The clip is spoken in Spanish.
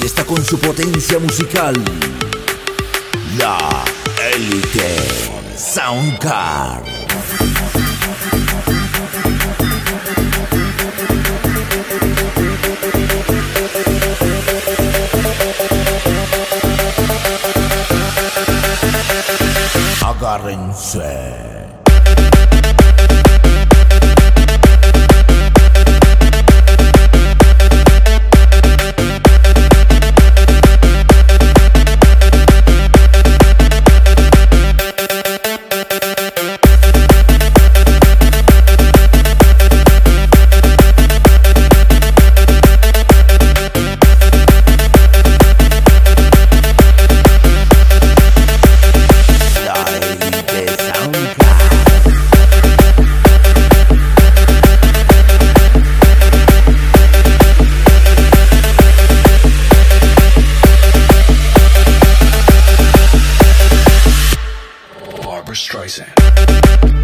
llega con su potencia musical. La Elite Soundcard. Agárrense. Streisand.